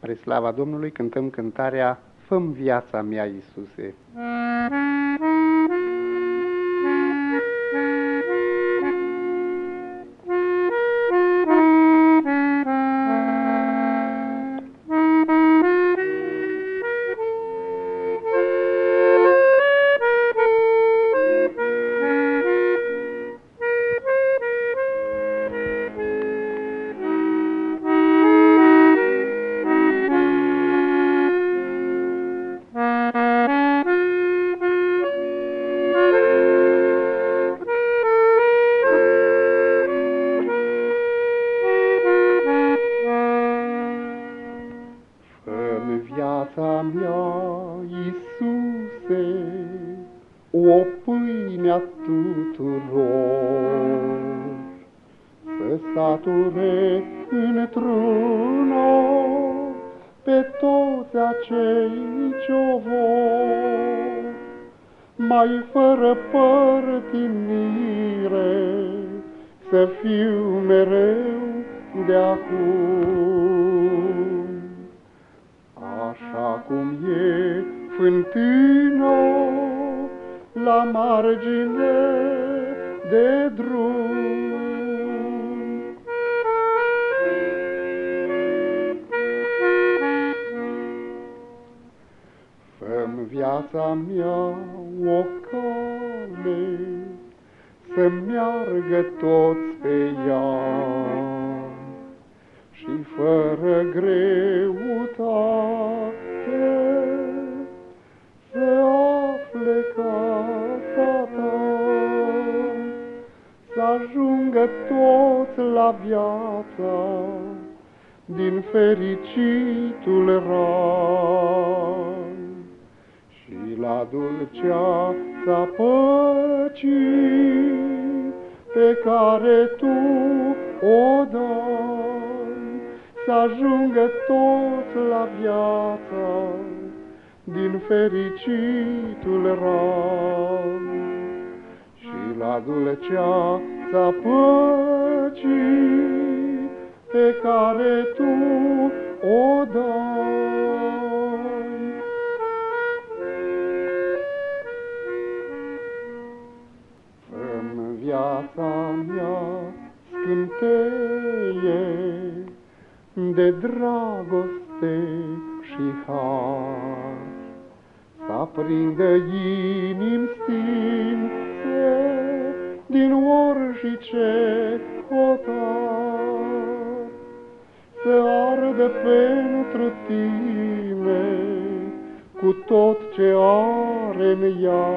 Spre slava Domnului cântăm cântarea Făm viața mea, Iisuse. Viața mea, Iisuse, o pâine tuturor, să sature într-una pe toți acei ce-o vor, mai fără părtinire, să fiu mereu de acum fântână la margine de drum. Făm viața mea o cale, să meargă toți pe ea și fără greutate ajungă toți la viața din fericitul rai și la dulceața păcii pe care tu o dai, să ajungă toți la viața din fericitul rai la dulceața păcii pe care tu o dai. În viața mea scânteie de dragoste și har, să aprindă inim stinse din orice hotar, să ardă pentru tine cu tot ce are în ea.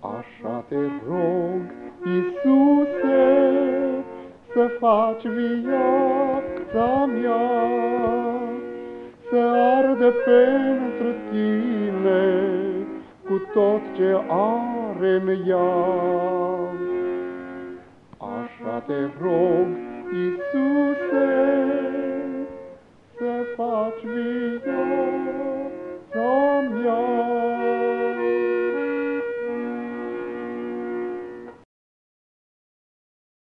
Așa te rog, Iisuse, să faci viața mea, să ardă pentru tine cu tot ce are în ea. Așa te rog, Iisuse,